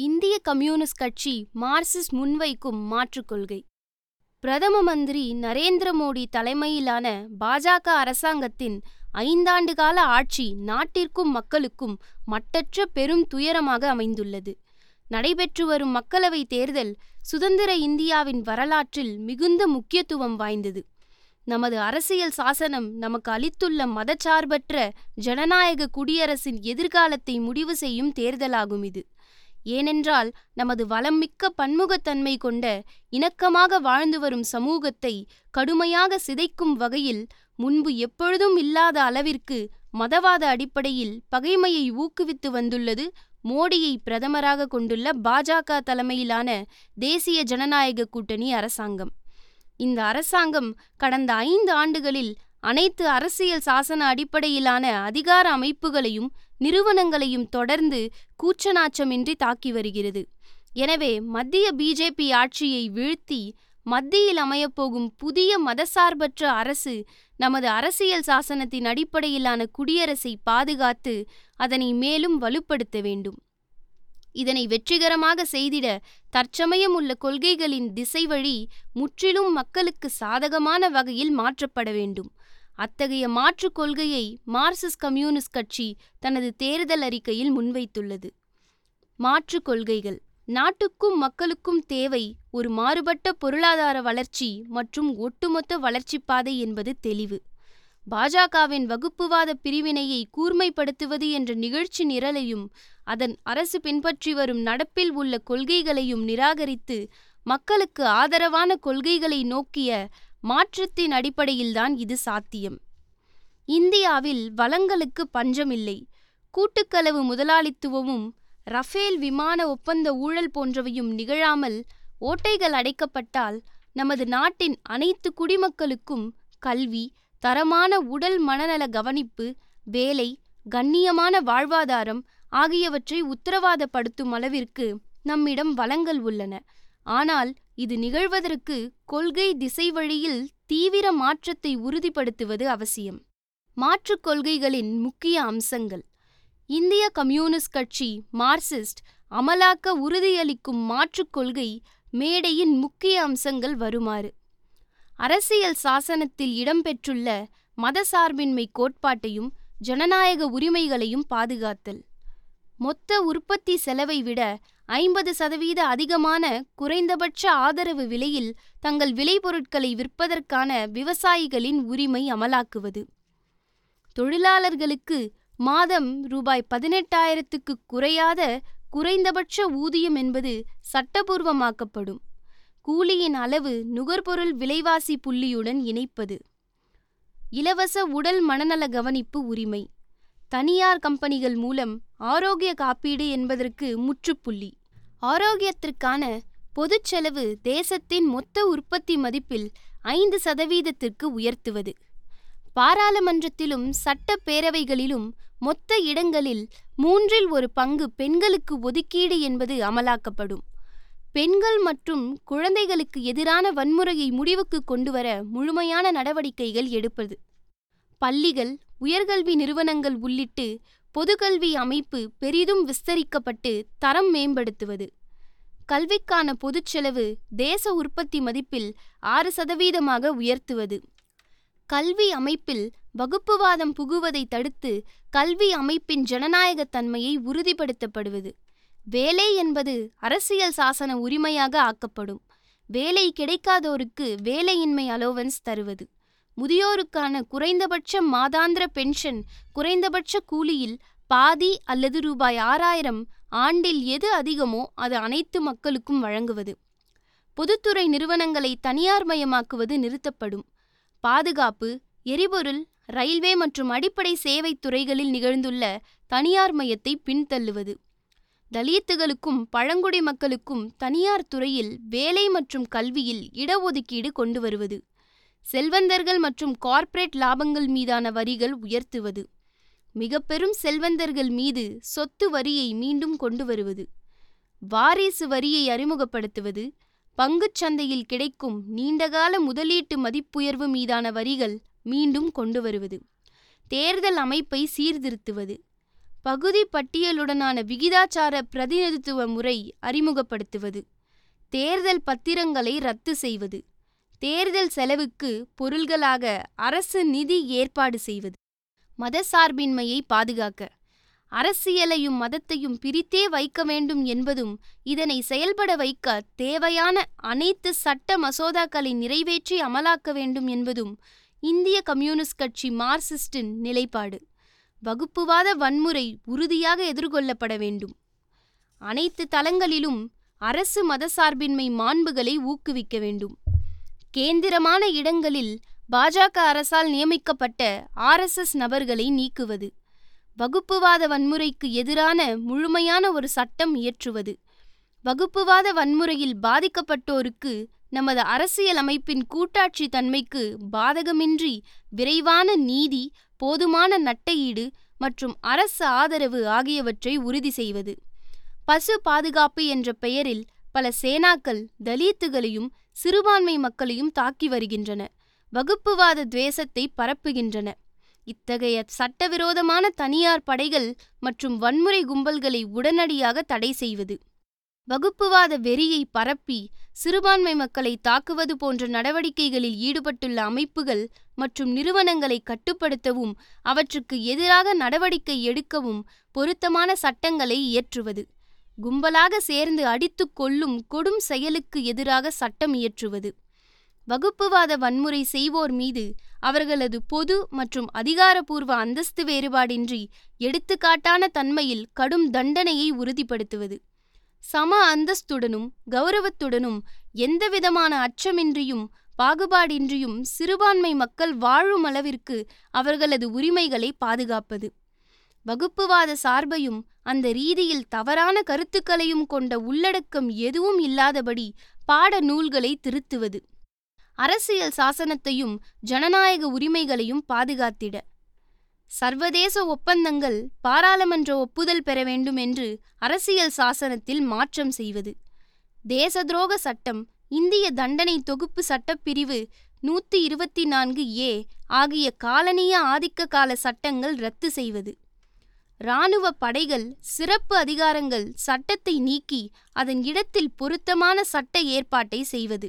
இந்திய கம்யூனிஸ்ட் கட்சி மார்க்சிஸ்ட் முன்வைக்கும் மாற்றுக் கொள்கை. பிரதம மந்திரி நரேந்திர மோடி தலைமையிலான பாஜக அரசாங்கத்தின் ஐந்தாண்டு கால ஆட்சி நாட்டிற்கும் மக்களுக்கும் மட்டற்ற பெரும் துயரமாக அமைந்துள்ளது. நடைபெற்று வரும் மக்களவைத் தேர்தல் சுதந்திர இந்தியாவின் வரலாற்றில் மிகுந்த முக்கியத்துவம் வாய்ந்தது. நமது அரசியல் சாசனம் நமக்கு அளித்துள்ள மதச்சார்பற்ற ஜனநாயக குடியரசின் எதிர்காலத்தை முடிவு செய்யும் தேர்தலாகும் இது. ஏனென்றால் நமது வளம்மிக்க பன்முகத்தன்மை கொண்ட இணக்கமாக வாழ்ந்து வரும் சமூகத்தை கடுமையாக சிதைக்கும் வகையில் முன்பு எப்பொழுதும் இல்லாத அளவிற்கு மதவாத அடிப்படையில் பகைமையை ஊக்குவித்து வந்துள்ளது மோடியை பிரதமராக கொண்டுள்ள பாஜக தலைமையிலான தேசிய ஜனநாயக கூட்டணி அரசாங்கம். இந்த அரசாங்கம் கடந்த ஐந்து ஆண்டுகளில் அனைத்து அரசியல் சாசன அடிப்படையிலான அதிகார அமைப்புகளையும் நிறுவனங்களையும் தொடர்ந்து கூச்சநாச்சமின்றி தாக்கி வருகிறது. எனவே மத்திய பிஜேபி ஆட்சியை வீழ்த்தி மத்தியில் அமையப்போகும் புதிய மதசார்பற்ற அரசு நமது அரசியல் சாசனத்தின் அடிப்படையிலான குடியரசை பாதுகாத்து அதனை மேலும் வலுப்படுத்த வேண்டும். இதனை வெற்றிகரமாக செய்திட தற்சமயம் உள்ள கொள்கைகளின் திசை வழி முற்றிலும் மக்களுக்கு சாதகமான வகையில் மாற்றப்பட வேண்டும். அத்தகைய மாற்றுக் கொள்கையை மார்க்சிஸ்ட் கம்யூனிஸ்ட் கட்சி தனது தேர்தல் அறிக்கையில் முன்வைத்துள்ளது. மாற்றுக் கொள்கைகள். நாட்டுக்கும் மக்களுக்கும் தேவை ஒரு மாறுபட்ட பொருளாதார வளர்ச்சி மற்றும் ஒட்டுமொத்த வளர்ச்சி பாதை என்பது தெளிவு. பாஜகவின் வகுப்புவாத பிரிவினையை கூர்மைப்படுத்துவது என்ற நிகழ்ச்சி நிரலையும் அதன் அரசு பின்பற்றி வரும் நடப்பில் உள்ள கொள்கைகளையும் நிராகரித்து மக்களுக்கு ஆதரவான கொள்கைகளை நோக்கிய மாற்றத்தின் அடிப்படையில்தான் இது சாத்தியம். இந்தியாவில் வளங்களுக்கு பஞ்சமில்லை. கூட்டுக்களவு முதலாளித்துவமும் ரஃபேல் விமான ஒப்பந்த ஊழல் போன்றவையும் நிகழாமல் ஓட்டைகள் அடைக்கப்பட்டால் நமது நாட்டின் அனைத்து குடிமக்களுக்கும் கல்வி தரமான உடல் மனநல கவனிப்பு வேலை கண்ணியமான வாழ்வாதாரம் ஆகியவற்றை உத்தரவாதப்படுத்தும் அளவிற்கு நம்மிடம் வளங்கள் உள்ளன. ஆனால் இது நிகழ்வதற்கு கொள்கை திசை வழியில் தீவிர மாற்றத்தை உறுதிப்படுத்துவது அவசியம். மாற்றுக் கொள்கைகளின் முக்கிய அம்சங்கள். இந்திய கம்யூனிஸ்ட் கட்சி மார்க்சிஸ்ட் அமலாக்க உறுதியளிக்கும் மாற்றுக் கொள்கை மேடையின் முக்கிய அம்சங்கள் வருமாறு. அரசியல் சாசனத்தில் இடம்பெற்றுள்ள மதசார்பின்மை கோட்பாட்டையும் ஜனநாயக உரிமைகளையும் பாதுகாத்தல். மொத்த உற்பத்தி செலவை விட ஐம்பது சதவீத அதிகமான குறைந்தபட்ச ஆதரவு விலையில் தங்கள் விளைபொருட்களை விற்பதற்கான விவசாயிகளின் உரிமை அமலாக்குவது. தொழிலாளர்களுக்கு மாதம் ரூபாய் பதினெட்டாயிரத்துக்கு குறையாத குறைந்தபட்ச ஊதியம் என்பது சட்டபூர்வமாக்கப்படும். கூலியின் அளவு நுகர்பொருள் விலைவாசி புள்ளியுடன் இணைப்பது. இலவச உடல் மனநல கவனிப்பு உரிமை. தனியார் கம்பெனிகள் மூலம் ஆரோக்கிய காப்பீடு என்பதற்கு முற்றுப்புள்ளி. ஆரோக்கியத்திற்கான பொதுச் செலவு தேசத்தின் மொத்த உற்பத்தி மதிப்பில் ஐந்து சதவீதத்திற்கு உயர்த்துவது. பாராளுமன்றத்திலும் சட்டப்பேரவைகளிலும் மொத்த இடங்களில் மூன்றில் ஒரு பங்கு பெண்களுக்கு ஒதுக்கீடு என்பது அமலாக்கப்படும். பெண்கள் மற்றும் குழந்தைகளுக்கு எதிரான வன்முறையை முடிவுக்கு கொண்டுவர முழுமையான நடவடிக்கைகள் எடுப்பது. பள்ளிகள் உயர்கல்வி நிறுவனங்கள் உள்ளிட்டு பொதுகல்வி அமைப்பு பெரிதும் விஸ்தரிக்கப்பட்டு தரம் மேம்படுத்துவது. கல்விக்கான பொதுச்செலவு தேச உற்பத்தி மதிப்பில் ஆறு சதவீதமாக உயர்த்துவது. கல்வி அமைப்பில் வகுப்புவாதம் புகுவதை தடுத்து கல்வி அமைப்பின் ஜனநாயகத் தன்மையை உறுதிப்படுத்தப்படுவது. வேலை என்பது அரசியல் சாசன உரிமையாக ஆக்கப்படும். வேலை கிடைக்காதோருக்கு வேலையின்மை அலோவன்ஸ் தருவது. முதியோருக்கான குறைந்தபட்ச மாதாந்திர பென்ஷன் குறைந்தபட்ச கூலியில் பாதி அல்லது ரூபாய் ஆறாயிரம் ஆண்டில் எது அதிகமோ அது அனைத்து மக்களுக்கும் வழங்குவது. பொதுத்துறை நிறுவனங்களை தனியார்மயமாக்குவது நிறுத்தப்படும். பாதுகாப்பு எரிபொருள் ரயில்வே மற்றும் அடிப்படை சேவைத் துறைகளில் நிகழ்ந்துள்ள தனியார் மயத்தை பின்தள்ளுவது. தலித்துகளுக்கும் பழங்குடி மக்களுக்கும் தனியார் துறையில் வேலை மற்றும் கல்வியில் இடஒதுக்கீடு கொண்டு வருவது. செல்வந்தர்கள் மற்றும் கார்ப்பரேட் லாபங்கள் மீதான வரிகள் உயர்த்துவது. மிக பெரும் செல்வந்தர்கள் மீது சொத்து வரியை மீண்டும் கொண்டு வருவது வாரிசு வரியை அறிமுகப்படுத்துவது. பங்குச் சந்தையில் கிடைக்கும் நீண்டகால முதலீட்டு மதிப்புயர்வு மீதான வரிகள் மீண்டும் கொண்டு வருவது தேர்தல் அமைப்பை சீர்திருத்துவது. பகுதி பட்டியலுடனான விகிதாச்சார பிரதிநிதித்துவ முறை அறிமுகப்படுத்துவது. தேர்தல் பத்திரங்களை ரத்து செய்வது. தேர்தல் செலவுக்கு பொருள்களாக அரசு நிதி ஏற்பாடு செய்வது. மதசார்பின்மையை பாதுகாக்க. அரசியலையும் மதத்தையும் பிரித்தே வைக்க வேண்டும் என்பதும் இதனை செயல்பட வைக்க தேவையான அனைத்து சட்ட மசோதாக்களை நிறைவேற்றி அமலாக்க வேண்டும் என்பதும் இந்திய கம்யூனிஸ்ட் கட்சி மார்க்சிஸ்டின் நிலைப்பாடு. வகுப்புவாத வன்முறை உறுதியாக எதிர்கொள்ளப்பட வேண்டும். அனைத்து தளங்களிலும் அரசு மதசார்பின்மை மாண்புகளை ஊக்குவிக்க வேண்டும். கேந்திரமான இடங்களில் பாஜக அரசால் நியமிக்கப்பட்ட ஆர்எஸ்எஸ் நபர்களை நீக்குவது வகுப்புவாத வன்முறைக்கு எதிரான முழுமையான ஒரு சட்டம் இயற்றுவது வகுப்புவாத வன்முறையில் பாதிக்கப்பட்டோருக்கு நமது அரசியலமைப்பின் கூட்டாட்சி தன்மைக்கு பாதகமின்றி விரைவான நீதி போதுமான நட்டையீடு மற்றும் அரசு ஆதரவு ஆகியவற்றை உறுதி செய்வது. பசு பாதுகாப்பு என்ற பெயரில் பல சேனாக்கள் தலித்துகளையும் சிறுபான்மை மக்களையும் தாக்கி வருகின்றன. வகுப்புவாத துவேஷத்தை பரப்புகின்றன. இத்தகைய சட்டவிரோதமான தனியார் படைகள் மற்றும் வன்முறை கும்பல்களை உடனடியாக தடை செய்வது. வகுப்புவாத வெறியை பரப்பி சிறுபான்மை மக்களை தாக்குவது போன்ற நடவடிக்கைகளில் ஈடுபட்டுள்ள அமைப்புகள் மற்றும் நிறுவனங்களை கட்டுப்படுத்தவும் அவற்றுக்கு எதிராக நடவடிக்கை எடுக்கவும் பொருத்தமான சட்டங்களை இயற்றுவது. கும்பலாக சேர்ந்து அடித்து கொள்ளும் கொடும் செயலுக்கு எதிராக சட்டம் இயற்றுவது. வகுப்புவாத வன்முறை செய்வோர் மீது அவர்களது பொது மற்றும் அதிகாரப்பூர்வ அந்தஸ்து வேறுபாடின்றி எடுத்துக்காட்டான தன்மையில் கடும் தண்டனையை உறுதிப்படுத்துவது. சம அந்தஸ்துடனும் கௌரவத்துடனும் எந்தவிதமான அச்சமின்றியும் பாகுபாடின்றியும் சிறுபான்மை மக்கள் வாழும் அளவிற்கு அவர்களது உரிமைகளை பாதுகாப்பது. வகுப்புவாத சார்பையும் அந்த ரீதியில் தவறான கருத்துக்களையும் கொண்ட உள்ளடக்கம் எதுவும் இல்லாதபடி பாட நூல்களை திருத்துவது. அரசியல் சாசனத்தையும் ஜனநாயக உரிமைகளையும் பாதுகாத்திட. சர்வதேச ஒப்பந்தங்கள் பாராளுமன்ற ஒப்புதல் பெற வேண்டும் என்று அரசியல் சாசனத்தில் மாற்றம் செய்வது. தேச துரோக சட்டம் இந்திய தண்டனை தொகுப்பு சட்டப்பிரிவு நூற்றி இருபத்தி நான்கு ஏ ஆகிய காலனிய ஆதிக்க கால சட்டங்கள் ரத்து செய்வது. இராணுவ படைகள் சிறப்பு அதிகாரங்கள் சட்டத்தை நீக்கி அதன் இடத்தில் பொருத்தமான சட்ட ஏற்பாட்டை செய்வது.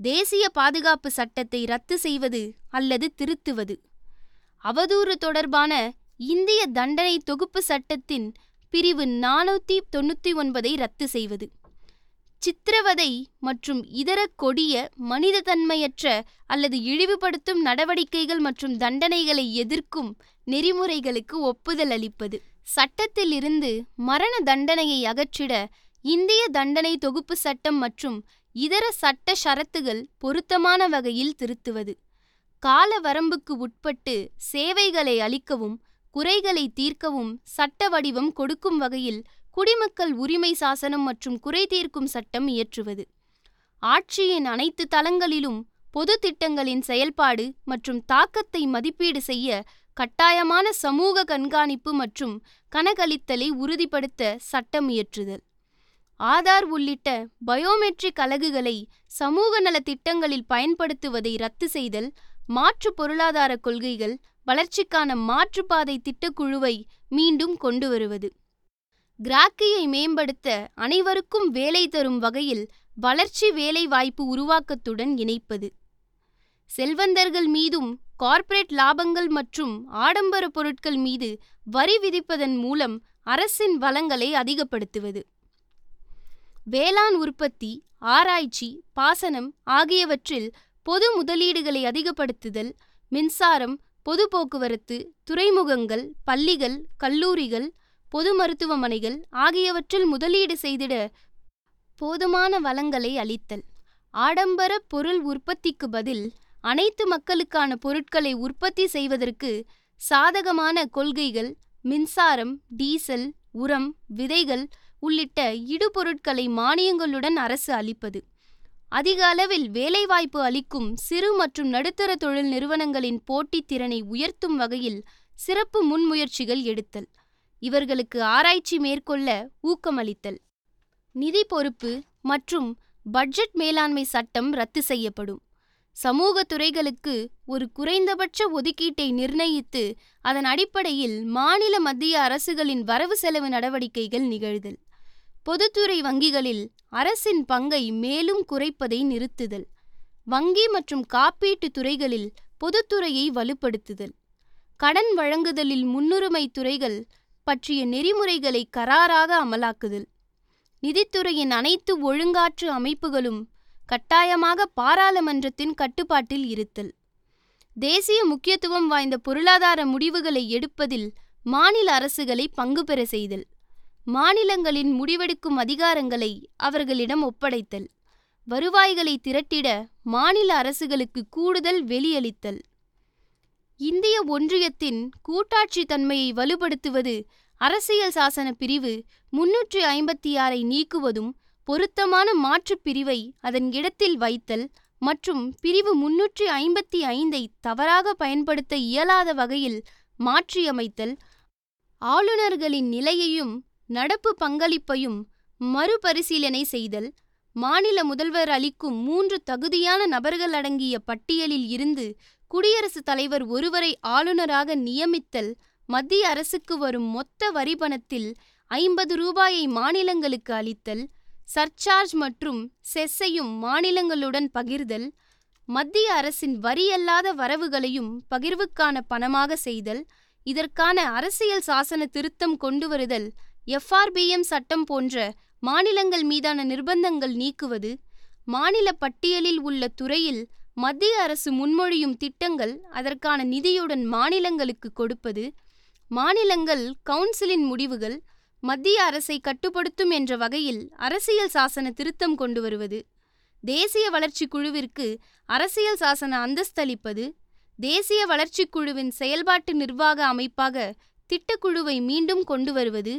தேசிய பாதுகாப்பு சட்டத்தை ரத்து செய்வது அல்லது திருத்துவது. அவதூறு தொடர்பான இந்திய தண்டனை தொகுப்பு சட்டத்தின் பிரிவு நானூற்றி தொண்ணூற்றி ஒன்பதை ரத்து செய்வது. சித்திரவதை மற்றும் இதர கொடிய மனிதத்தன்மையற்ற அல்லது இழிவுபடுத்தும் நடவடிக்கைகள் மற்றும் தண்டனைகளை எதிர்க்கும் நெறிமுறைகளுக்கு ஒப்புதல் அளிப்பது. சட்டத்திலிருந்து மரண தண்டனையை அகற்றிட இந்திய தண்டனை தொகுப்பு சட்டம் மற்றும் இதர சட்ட ஷரத்துகள் பொருத்தமான வகையில் திருத்துவது. கால வரம்புக்கு உட்பட்டு சேவைகளை அளிக்கவும் குறைகளை தீர்க்கவும் சட்ட வடிவம் கொடுக்கும் வகையில் குடிமக்கள் உரிமை சாசனம் மற்றும் குறைதீர்க்கும் சட்டம் இயற்றுவது. ஆட்சியின் அனைத்து தளங்களிலும் பொது திட்டங்களின் செயல்பாடு மற்றும் தாக்கத்தை மதிப்பீடு செய்ய கட்டாயமான சமூக கண்காணிப்பு மற்றும் கணக்களித்தலை உறுதிப்படுத்த சட்டம் இயற்றுதல். ஆதார் உள்ளிட்ட பயோமெட்ரிக் அலகுகளை சமூக நல திட்டங்களில் பயன்படுத்துவதை ரத்து செய்தல் மாற்று பொருளாதார கொள்கைகள் வளர்ச்சிக்கான மாற்றுப்பாதை திட்டக்குழுவை மீண்டும் கொண்டு வருவது. கிராக்கியை மேம்படுத்த அனைவருக்கும் வேலை தரும் வகையில் வளர்ச்சி வேலைவாய்ப்பு உருவாக்கத்துடன் இணைப்பது. செல்வந்தர்கள் மீதும் கார்ப்பரேட் லாபங்கள் மற்றும் ஆடம்பர பொருட்கள் மீது வரி விதிப்பதன் மூலம் அரசின் வளங்களை அதிகப்படுத்துவது. வேளாண் உற்பத்தி ஆராய்ச்சி பாசனம் ஆகியவற்றில் பொது முதலீடுகளை அதிகப்படுத்துதல் மின்சாரம் பொது போக்குவரத்து துறைமுகங்கள் பள்ளிகள் கல்லூரிகள் பொது மருத்துவமனைகள் ஆகியவற்றில் முதலீடு செய்திட போதுமான வளங்களை அளித்தல். ஆடம்பர பொருள் உற்பத்திக்கு பதில் அனைத்து மக்களுக்கான பொருட்களை உற்பத்தி செய்வதற்கு சாதகமான கொள்கைகள் மின்சாரம் டீசல் உரம் விதைகள் உள்ளிட்ட இடுபொருட்களை மானியங்களுடன் அரசு அளிப்பது. அதிக அளவில் வேலைவாய்ப்பு அளிக்கும் சிறு மற்றும் நடுத்தர தொழில் நிறுவனங்களின் போட்டித் திறனை உயர்த்தும் வகையில் சிறப்பு முன்முயற்சிகள் எடுத்தல். இவர்களுக்கு ஆராய்ச்சி மேற்கொள்ள ஊக்கமளித்தல். நிதி பொறுப்பு மற்றும் பட்ஜெட் மேலாண்மை சட்டம் ரத்து செய்யப்படும். சமூக துறைகளுக்கு ஒரு குறைந்தபட்ச ஒதுக்கீட்டை நிர்ணயித்து அதன் அடிப்படையில் மாநில மத்திய அரசுகளின் வரவு செலவு நடவடிக்கைகள் நிகழ்தல். பொதுத்துறை வங்கிகளில் அரசின் பங்கை மேலும் குறைப்பதை நிறுத்துதல். வங்கி மற்றும் காப்பீட்டு துறைகளில் பொதுத்துறையை வலுப்படுத்துதல். கடன் வழங்குதலில் முன்னுரிமை துறைகள் பற்றிய நெறிமுறைகளை கராராக அமலாக்குதல். நிதித்துறையின் அனைத்து ஒழுங்காற்று அமைப்புகளும் கட்டாயமாக பாராளுமன்றத்தின் கட்டுப்பாட்டில் இருத்தல். தேசிய முக்கியத்துவம் வாய்ந்த பொருளாதார முடிவுகளை எடுப்பதில் மாநில அரசுகளை பங்கு பெற செய்தல். மாநிலங்களின் முடிவெடுக்கும் அதிகாரங்களை அவர்களிடம் ஒப்படைத்தல். வருவாய்களை திரட்டிட மாநில அரசுகளுக்கு கூடுதல் வெளியளித்தல். இந்திய ஒன்றியத்தின் கூட்டாட்சி தன்மையை வலுப்படுத்துவது அரசியல் சாசன பிரிவு முன்னூற்றி ஐம்பத்தி ஆறை நீக்குவதும் பொருத்தமான மாற்றுப் பிரிவை அதன் இடத்தில் வைத்தல் மற்றும் பிரிவு முன்னூற்றி ஐம்பத்தி ஐந்தை தவறாக பயன்படுத்த இயலாத வகையில் மாற்றியமைத்தல் ஆளுநர்களின் நிலையையும் நடப்பு பங்களிப்பையும் மறுபரிசீலனை செய்தல் மாநில முதல்வர் அளிக்கும் மூன்று தகுதியான நபர்கள் அடங்கிய பட்டியலில் இருந்து குடியரசுத் தலைவர் ஒருவரை ஆளுநராக நியமித்தல் மத்திய அரசுக்கு வரும் மொத்த வரி பணத்தில் ஐம்பது ரூபாயை மாநிலங்களுக்கு அளித்தல் சர்சார்ஜ் மற்றும் செஸ்ஸையும் மாநிலங்களுடன் பகிர்தல் மத்திய அரசின் வரியல்லாத வரவுகளையும் பகிர்வுக்கான பணமாக செய்தல் இதற்கான அரசியல் சாசன திருத்தம் கொண்டுவருதல் எஃப்ஆர்பிஎம் சட்டம் போன்ற மாநிலங்கள் மீதான நிர்பந்தங்கள் நீக்குவது மாநில பட்டியலில் உள்ள துறையில் மத்திய அரசு முன்மொழியும் திட்டங்கள் அதற்கான நிதியுடன் மாநிலங்களுக்கு கொடுப்பது மாநிலங்கள் கவுன்சிலின் முடிவுகள் மத்திய அரசை கட்டுப்படுத்தும் என்ற வகையில் அரசியல் சாசன திருத்தம் கொண்டு வருவது தேசிய வளர்ச்சி குழுவிற்கு அரசியல் சாசன அந்தஸ்தளிப்பது தேசிய வளர்ச்சி குழுவின் செயல்பாட்டு நிர்வாக அமைப்பாக திட்டக்குழுவை மீண்டும் கொண்டு வருவது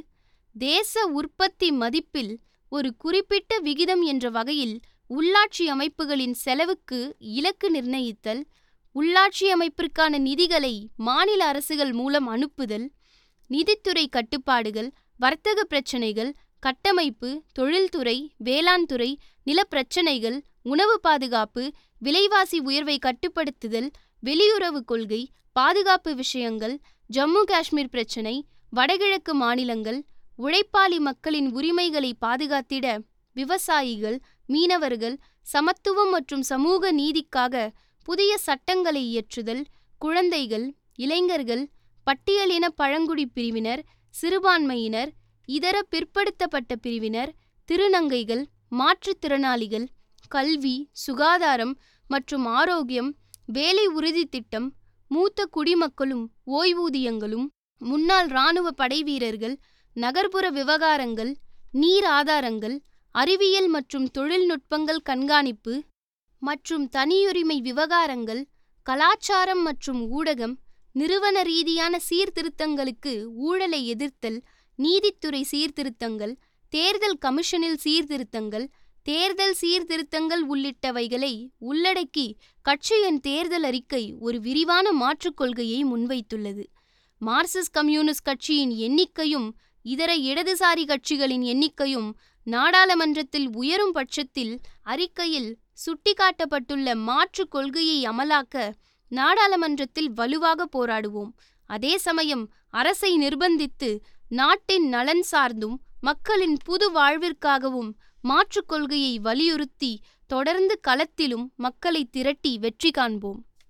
தேச உற்பத்தி மதிப்பில் ஒரு குறிப்பிட்ட விகிதம் என்ற வகையில் உள்ளாட்சி அமைப்புகளின் செலவுக்கு இலக்கு நிர்ணயித்தல் உள்ளாட்சி அமைப்பிற்கான நிதிகளை மாநில அரசுகள் மூலம் அனுப்புதல் நிதித்துறை கட்டுப்பாடுகள் வர்த்தக பிரச்சினைகள் கட்டமைப்பு தொழில்துறை வேளாண் துறை நிலப்பிரச்சினைகள் உணவு பாதுகாப்பு விலைவாசி உயர்வை கட்டுப்படுத்துதல் வெளியுறவு கொள்கை பாதுகாப்பு விஷயங்கள் ஜம்மு காஷ்மீர் பிரச்சினை வடகிழக்கு மாநிலங்கள் உழைப்பாளி மக்களின் உரிமைகளை பாதுகாத்திட விவசாயிகள் மீனவர்கள் சமத்துவம் மற்றும் சமூக நீதிக்காக புதிய சட்டங்களை இயற்றுதல் குழந்தைகள் இளைஞர்கள் பட்டியலின பழங்குடி பிரிவினர் சிறுபான்மையினர் இதர பிற்படுத்தப்பட்ட பிரிவினர் திருநங்கைகள் மாற்றுத்திறனாளிகள் கல்வி சுகாதாரம் மற்றும் ஆரோக்கியம் வேலை உறுதி திட்டம் மூத்த குடிமக்களும் ஓய்வூதியங்களும் முன்னாள் இராணுவ படைவீரர்கள் நகர்ப்புற விவகாரங்கள் நீர் ஆதாரங்கள் அறிவியல் மற்றும் தொழில்நுட்பங்கள் கண்காணிப்பு மற்றும் தனியுரிமை விவகாரங்கள் கலாச்சாரம் மற்றும் ஊடகம் நிறுவன ரீதியான சீர்திருத்தங்களுக்கு ஊழலை எதிர்த்தல் நீதித்துறை சீர்திருத்தங்கள் தேர்தல் கமிஷனில் சீர்திருத்தங்கள் தேர்தல் சீர்திருத்தங்கள் உள்ளிட்டவைகளை உள்ளடக்கி கட்சியின் தேர்தல் அறிக்கை ஒரு விரிவான மாற்றுக் கொள்கையை முன்வைத்துள்ளது. மார்க்சிஸ்ட் கம்யூனிஸ்ட் கட்சியின் எண்ணிக்கையும் இதர இடதுசாரி கட்சிகளின் எண்ணிக்கையும் நாடாளுமன்றத்தில் உயரும் பட்சத்தில் அறிக்கையில் சுட்டிக்காட்டப்பட்டுள்ள மாற்றுக் கொள்கையை அமலாக்க நாடாளுமன்றத்தில் வலுவாக போராடுவோம். அதே சமயம் அரசை நிர்பந்தித்து நாட்டின் நலன் சார்ந்தும் மக்களின் புது வாழ்விற்காகவும் மாற்றுக் கொள்கையை வலியுறுத்தி தொடர்ந்து களத்திலும் மக்களை திரட்டி வெற்றி காண்போம்.